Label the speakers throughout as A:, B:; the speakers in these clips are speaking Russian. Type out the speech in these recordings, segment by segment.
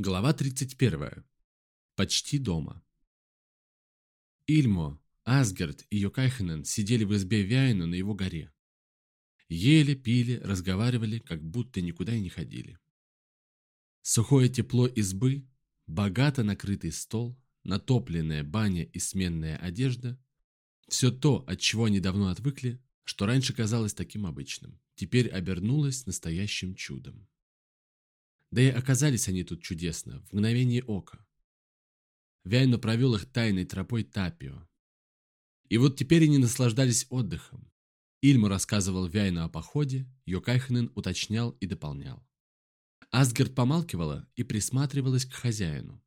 A: Глава 31. Почти дома. Ильмо, Асгард и Йокайхенен сидели в избе Вяйну на его горе. Ели, пили, разговаривали, как будто никуда и не ходили. Сухое тепло избы, богато накрытый стол, натопленная баня и сменная одежда – все то, от чего они давно отвыкли, что раньше казалось таким обычным, теперь обернулось настоящим чудом. Да и оказались они тут чудесно, в мгновение ока. Вяйно провел их тайной тропой Тапио. И вот теперь они наслаждались отдыхом. Ильму рассказывал Вяйну о походе, Йокайхнен уточнял и дополнял. Асгард помалкивала и присматривалась к хозяину.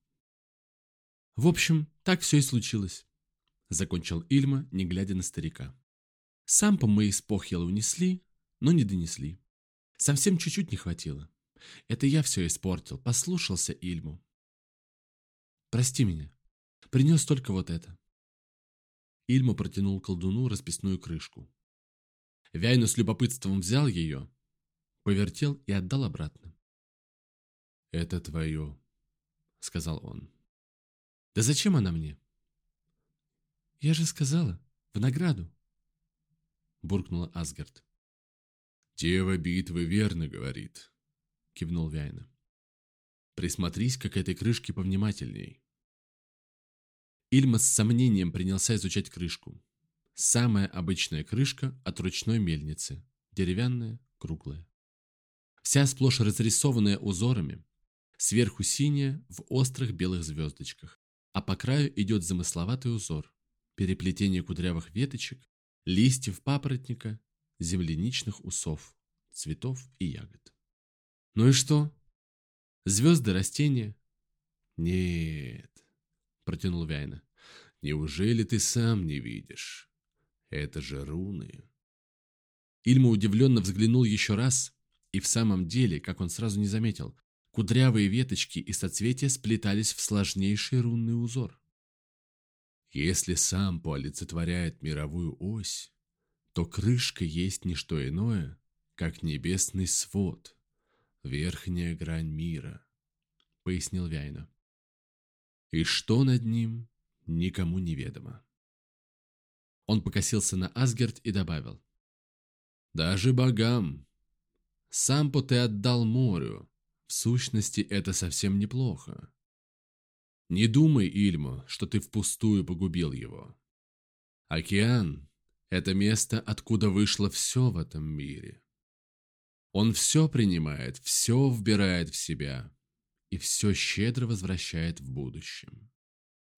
A: «В общем, так все и случилось», — закончил Ильма, не глядя на старика. «Сампом мы из Похьела унесли, но не донесли. Совсем чуть-чуть не хватило. Это я все испортил, послушался Ильму. Прости меня. Принес только вот это. Ильму протянул колдуну расписную крышку. Вяйну с любопытством взял ее, повертел и отдал обратно. «Это твое», — сказал он. «Да зачем она мне?» «Я же сказала, в награду», — буркнула Асгард.
B: «Дева битвы верно говорит», — кивнул Вяйна.
A: «Присмотрись к этой крышке повнимательней». Ильма с сомнением принялся изучать крышку. Самая обычная крышка от ручной мельницы, деревянная, круглая. Вся сплошь разрисованная узорами, сверху синяя в острых белых звездочках, а по краю идет замысловатый узор, переплетение кудрявых веточек, листьев папоротника, земляничных усов, цветов и ягод. Ну и что? Звезды, растения?
B: Нет, протянул Вяйна. Неужели ты сам не видишь? Это же руны.
A: Ильма удивленно взглянул еще раз, и в самом деле, как он сразу не заметил, кудрявые веточки и соцветия сплетались в сложнейший рунный узор.
B: Если сам олицетворяет мировую ось, то крышка есть не что иное, как небесный свод, верхняя грань мира», — пояснил Вяйна. «И что над ним, никому неведомо».
A: Он покосился на Асгерт и добавил.
B: «Даже богам. Сам-по ты отдал морю. В сущности, это совсем неплохо. Не думай, Ильмо, что ты впустую погубил его. Океан — это место, откуда вышло все в этом мире. Он все принимает, все вбирает в себя и все щедро возвращает в будущем.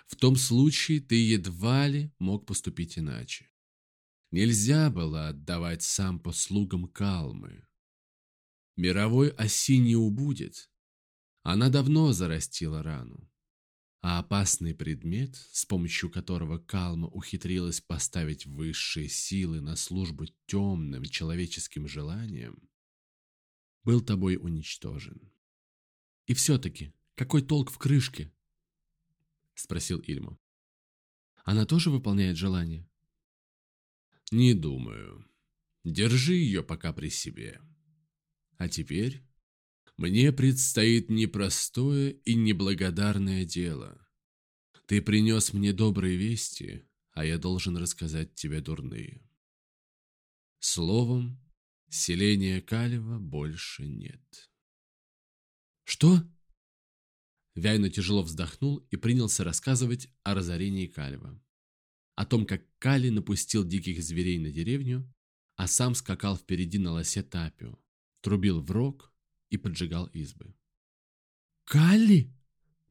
B: В том случае ты едва ли мог поступить иначе. Нельзя было отдавать сам по слугам Калмы. Мировой оси не убудет. Она давно зарастила рану. А опасный предмет, с помощью которого Калма ухитрилась поставить высшие силы на службу темным человеческим желаниям, был тобой уничтожен. И все-таки, какой толк в крышке? Спросил Ильма. Она тоже выполняет желание? Не думаю. Держи ее пока при себе. А теперь мне предстоит непростое и неблагодарное дело. Ты принес мне добрые вести, а я должен рассказать тебе дурные. Словом, Селения Калева больше нет. Что? Вяйно тяжело вздохнул и принялся рассказывать о разорении Калева. О том, как Кали напустил диких зверей на деревню, а сам скакал впереди на лосе Тапио, трубил в рог и поджигал избы. «Калли?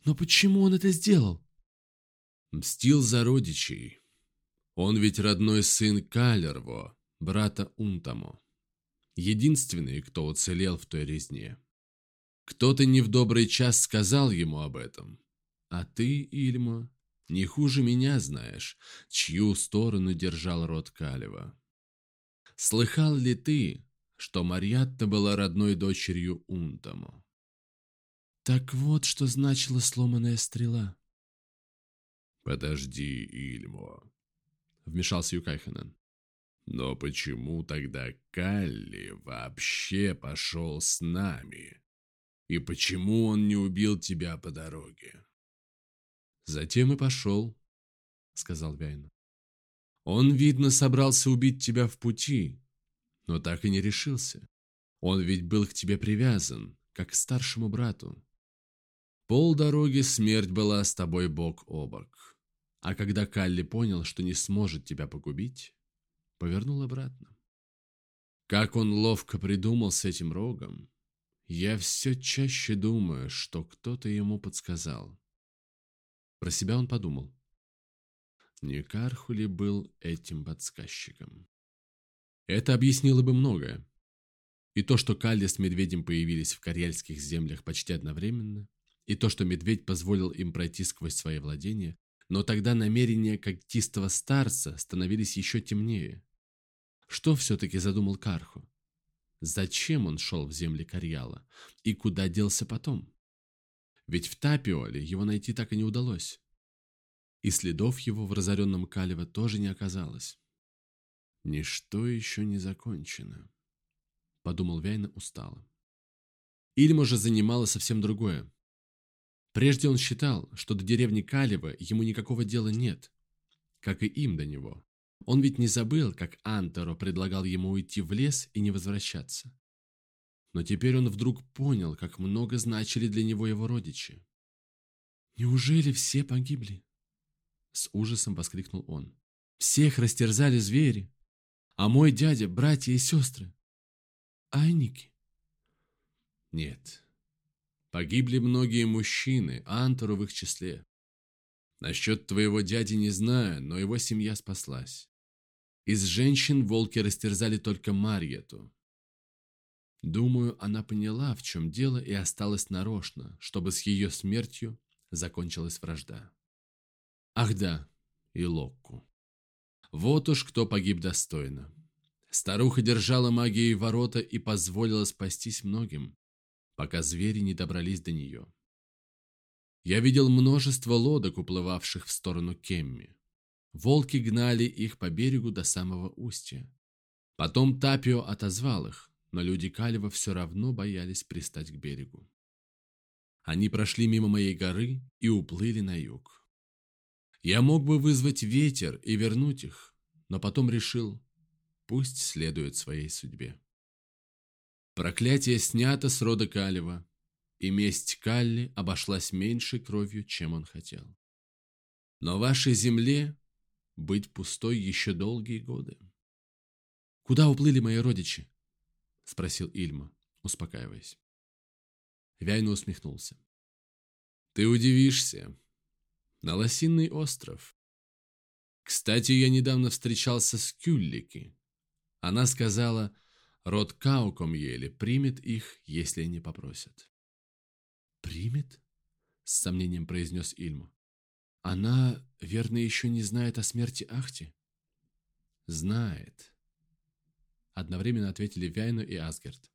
B: Но почему он это сделал?» Мстил за родичей. Он ведь родной сын Калерво, брата Унтамо единственный, кто уцелел в той резне. Кто-то не в добрый час сказал ему об этом. А ты, Ильма, не хуже меня знаешь, чью сторону держал род Калева. Слыхал ли ты, что Марьятта была родной дочерью Унтаму? Так вот, что значила сломанная стрела. «Подожди, Ильмо», — вмешался Юкайханен. Но почему тогда Калли вообще пошел с нами? И почему он не убил тебя по дороге?
A: Затем и пошел, сказал Вяйна. Он, видно, собрался убить тебя в пути, но так и не решился. Он ведь был к тебе привязан, как к старшему брату. Пол дороги смерть была с тобой бок о бок. А когда Калли понял, что не сможет тебя погубить, повернул обратно. Как он ловко придумал с этим рогом, я все чаще думаю, что кто-то ему подсказал. Про себя он подумал. Не Карху ли был этим подсказчиком? Это объяснило бы многое. И то, что Калли с медведем появились в карельских землях почти одновременно, и то, что медведь позволил им пройти сквозь свои владения, но тогда намерения когтистого старца становились еще темнее. Что все-таки задумал Карху? Зачем он шел в земли Карьяла? И куда делся потом? Ведь в Тапиоле его найти так и не удалось. И следов его в разоренном Калево тоже не оказалось. Ничто еще не закончено, подумал Вяйна устало. Ильма же занимало совсем другое. Прежде он считал, что до деревни Калева ему никакого дела нет, как и им до него. Он ведь не забыл, как Антеро предлагал ему уйти в лес и не возвращаться. Но теперь он вдруг понял, как много значили для него его родичи. «Неужели все погибли?» С ужасом воскликнул он. «Всех растерзали звери, а мой дядя, братья и сестры. Айники?» «Нет, Погибли многие мужчины, Антору в их числе. Насчет твоего дяди не знаю, но его семья спаслась. Из женщин волки растерзали только Марьету. Думаю, она поняла, в чем дело, и осталась нарочно, чтобы с ее смертью закончилась вражда. Ах да, и Локку. Вот уж кто погиб достойно. Старуха держала магией ворота и позволила спастись многим пока звери не добрались до нее. Я видел множество лодок, уплывавших в сторону Кемми. Волки гнали их по берегу до самого устья. Потом Тапио отозвал их, но люди Калева все равно боялись пристать к берегу. Они прошли мимо моей горы и уплыли на юг. Я мог бы вызвать ветер и вернуть их, но потом решил, пусть следуют своей судьбе. Проклятие снято с рода Калева, и месть Калли обошлась меньшей кровью, чем он хотел. Но вашей земле быть пустой еще долгие годы. «Куда уплыли мои родичи?» — спросил Ильма, успокаиваясь. Вяйна усмехнулся. «Ты удивишься. На Лосиный остров. Кстати, я недавно встречался с Кюллики. Она сказала, Род Кауком еле примет их, если не попросят. «Примет?» — с сомнением произнес Ильма. «Она, верно, еще не знает о смерти Ахти?» «Знает», — одновременно ответили Вяйну и Асгерт.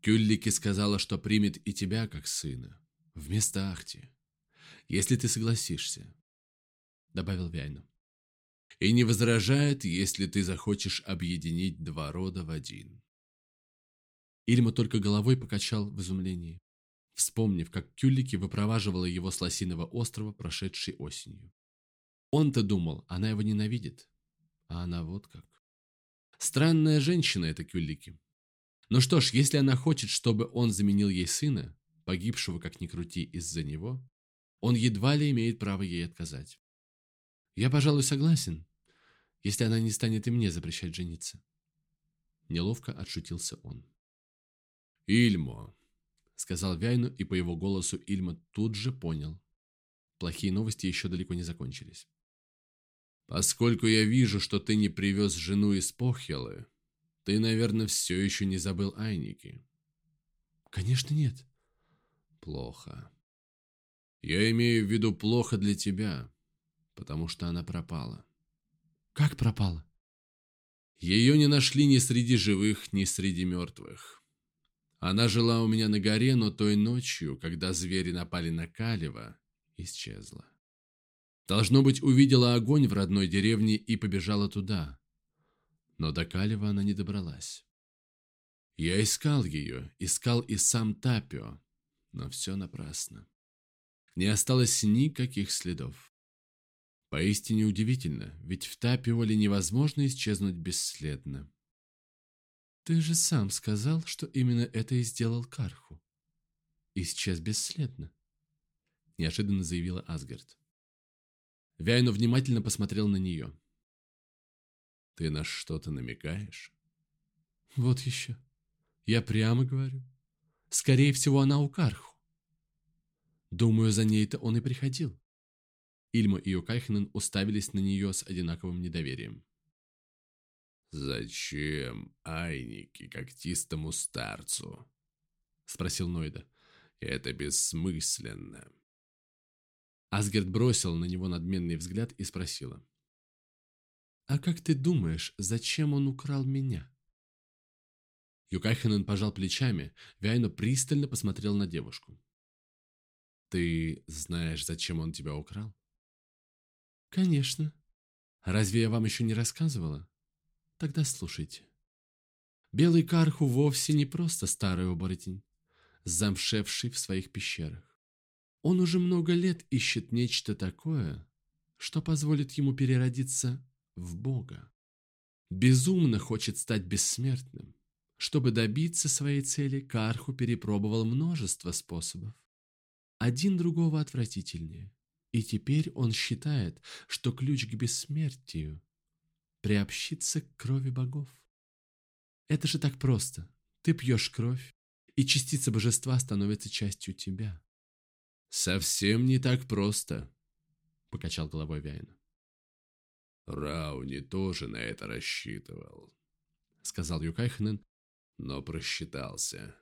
A: «Кюллики сказала, что примет и тебя как сына, вместо Ахти, если ты согласишься», — добавил Вяйну и не возражает, если ты захочешь объединить два рода в один. Ильма только головой покачал в изумлении, вспомнив, как Кюллики выпроваживала его с Лосиного острова, прошедшей осенью. Он-то думал, она его ненавидит, а она вот как. Странная женщина эта Кюллики. Ну что ж, если она хочет, чтобы он заменил ей сына, погибшего, как ни крути, из-за него, он едва ли имеет право ей отказать. Я, пожалуй, согласен, если она не станет и мне запрещать жениться. Неловко отшутился он. «Ильмо», — сказал Вяйну, и по его голосу Ильма тут же понял. Плохие новости еще далеко не закончились. «Поскольку я вижу, что ты не привез жену из Похелы, ты, наверное, все еще не забыл Айники». «Конечно нет». «Плохо. Я имею в виду плохо для тебя, потому что она пропала». Как пропала? Ее не нашли ни среди живых, ни среди мертвых. Она жила у меня на горе, но той ночью, когда звери напали на Калева, исчезла. Должно быть, увидела огонь в родной деревне и побежала туда. Но до Калева она не добралась.
B: Я искал ее, искал и сам Тапио, но все напрасно. Не осталось никаких следов. Поистине удивительно, ведь в Тапиоле невозможно исчезнуть бесследно.
A: Ты же сам сказал, что именно это и сделал Карху. Исчез бесследно. Неожиданно заявила Асгард.
B: Вяйно внимательно посмотрел на нее. Ты на что-то намекаешь?
A: Вот еще. Я прямо говорю. Скорее всего, она у Карху. Думаю, за ней-то он и приходил.
B: Ильма и Юкайхнен уставились на нее с одинаковым недоверием. «Зачем Айники когтистому старцу?» — спросил Нойда. «Это бессмысленно».
A: Асгерд бросил на него надменный взгляд и спросила. «А как ты думаешь, зачем он украл меня?»
B: Юкайхенен пожал плечами, Вяйно пристально посмотрел на девушку. «Ты знаешь, зачем он тебя украл?»
A: «Конечно. Разве я вам еще не рассказывала? Тогда слушайте. Белый Карху вовсе не просто старый оборотень, замшевший в своих пещерах. Он уже много лет ищет нечто такое, что позволит ему переродиться в Бога. Безумно хочет стать бессмертным. Чтобы добиться своей цели, Карху перепробовал множество способов. Один другого отвратительнее. И теперь он считает, что ключ к бессмертию приобщиться к крови богов. Это же так просто. Ты пьешь кровь, и частица божества становится частью тебя.
B: Совсем не так просто, покачал головой Вяйна.
C: Рауни тоже на это рассчитывал, сказал Юкайхнен, но просчитался.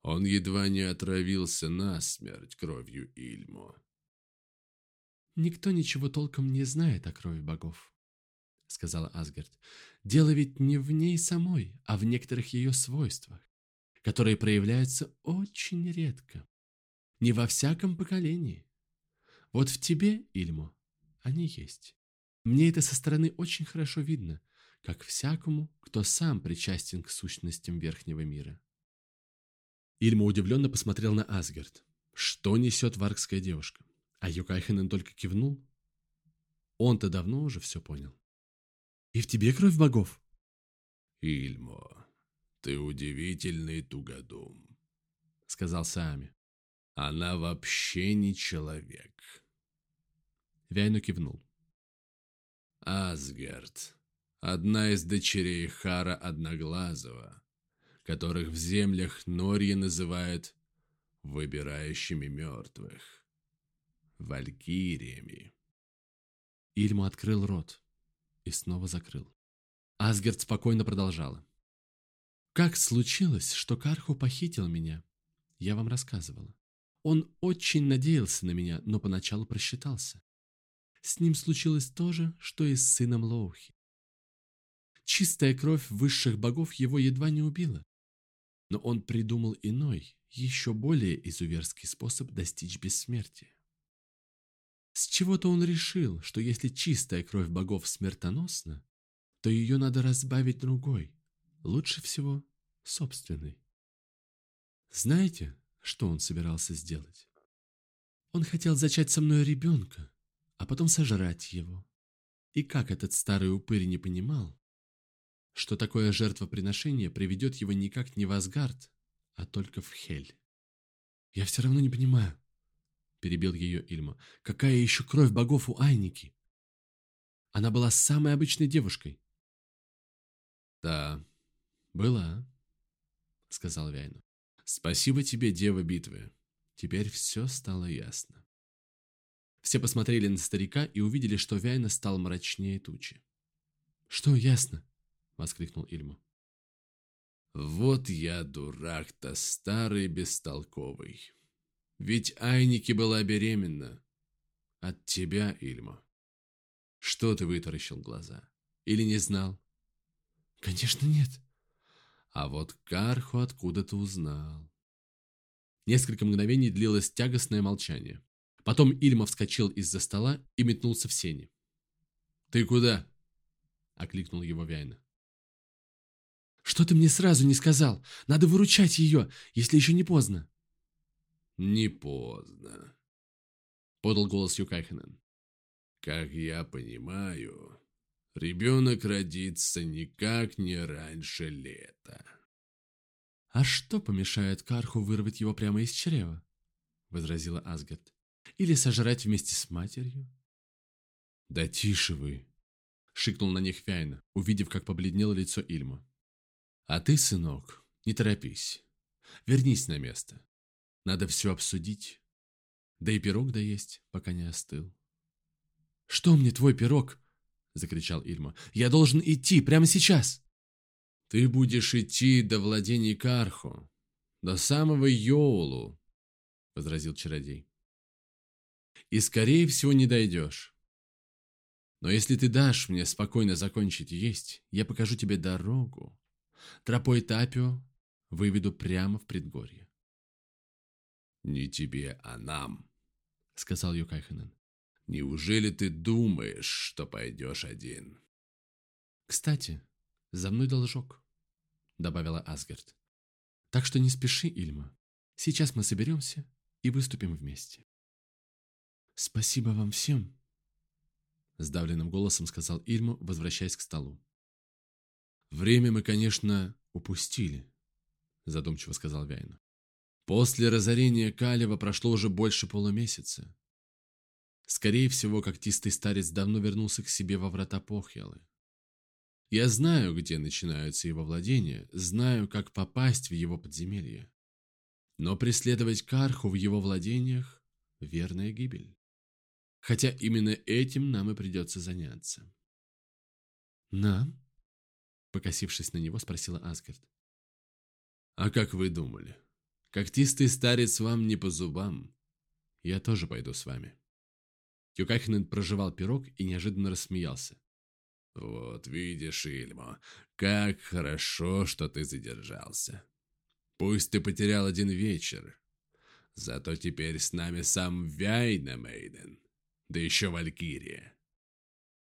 C: Он едва не отравился насмерть кровью Ильмо.
A: «Никто ничего толком не знает о крови богов», — сказала Асгард. «Дело ведь не в ней самой, а в некоторых ее свойствах, которые проявляются очень редко. Не во всяком поколении. Вот в тебе, Ильмо, они есть. Мне это со стороны очень хорошо видно, как всякому, кто сам причастен к сущностям Верхнего мира».
B: Ильма удивленно посмотрел на Асгард. Что несет варгская девушка? А Юкайхенен только кивнул. Он-то давно уже все понял.
A: «И в тебе кровь богов?»
C: «Ильмо, ты удивительный тугодум», — сказал Сами. «Она вообще не человек».
B: Вяйну кивнул.
C: «Асгард, одна из дочерей Хара Одноглазого, которых в землях Норья называют «выбирающими мертвых» валькириями.
B: Ильма открыл рот и снова закрыл. Асгерд спокойно продолжала.
A: «Как случилось, что Карху похитил меня? Я вам рассказывала. Он очень надеялся на меня, но поначалу просчитался. С ним случилось то же, что и с сыном Лоухи. Чистая кровь высших богов его едва не убила. Но он придумал иной, еще более изуверский способ достичь бессмертия. С чего-то он решил, что если чистая кровь богов смертоносна, то ее надо разбавить другой, лучше всего собственной. Знаете, что он собирался сделать? Он хотел зачать со мной ребенка, а потом сожрать его. И как этот старый упырь не понимал, что такое жертвоприношение приведет его никак не в Асгард, а только в Хель. Я все равно не понимаю, перебил ее Ильма. Какая еще кровь богов у Айники? Она была самой обычной девушкой.
B: Да, была, сказал Вяйну. Спасибо тебе, дева битвы. Теперь все стало ясно. Все посмотрели на старика и увидели, что Вяйна стал мрачнее тучи.
A: «Что ясно?» — воскликнул Ильма.
C: «Вот я дурак-то старый бестолковый. Ведь Айники была беременна. От тебя, Ильма. Что ты вытаращил глаза? Или не знал?
A: Конечно, нет.
C: А вот Карху откуда-то узнал.
B: Несколько мгновений длилось тягостное молчание. Потом Ильма вскочил из-за стола и метнулся в сени.
C: «Ты куда?»
B: — окликнул его Вяйна.
A: Что ты мне сразу не сказал? Надо выручать ее, если еще не поздно.
C: Не поздно, подал голос Юкайхенен. Как я понимаю, ребенок родится никак не раньше лета.
A: А что помешает Карху вырвать его прямо из чрева? Возразила Асгард. Или сожрать вместе с матерью?
B: Да тише вы, шикнул на них Фяйна, увидев, как побледнело лицо Ильма. А ты, сынок, не торопись. Вернись на место. Надо все обсудить. Да и пирог доесть, пока не остыл.
A: «Что мне твой пирог?» – закричал Ильма. «Я должен идти прямо сейчас!»
B: «Ты будешь идти до владений Карху, до самого Йоулу», – возразил чародей. «И, скорее всего, не дойдешь. Но если ты дашь мне спокойно закончить есть, я покажу тебе дорогу. Тропой Тапио выведу прямо в предгорье.
C: «Не тебе, а нам», —
B: сказал Юкайханен.
C: «Неужели ты думаешь, что пойдешь один?»
B: «Кстати, за мной должок», — добавила Асгард. «Так что не спеши, Ильма. Сейчас мы соберемся и выступим вместе». «Спасибо вам всем», — сдавленным голосом сказал Ильма, возвращаясь к столу. «Время мы, конечно, упустили», — задумчиво сказал Вяйна. После разорения Калева прошло уже больше полумесяца. Скорее всего, когтистый старец давно вернулся к себе во врата Похьялы. Я знаю, где начинаются его владения, знаю, как попасть в его подземелье. Но преследовать Карху в его владениях – верная гибель. Хотя именно этим нам и придется заняться. «Нам?» – покосившись на него, спросила Асгард. «А как вы думали?» Когтистый старец вам не по зубам. Я тоже пойду с вами. Юкахинен прожевал пирог и неожиданно рассмеялся.
C: «Вот видишь, Ильмо, как хорошо, что ты задержался. Пусть ты потерял один вечер, зато теперь с нами сам Вяйна Мейден, да еще Валькирия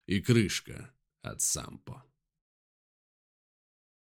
C: и крышка от Сампо».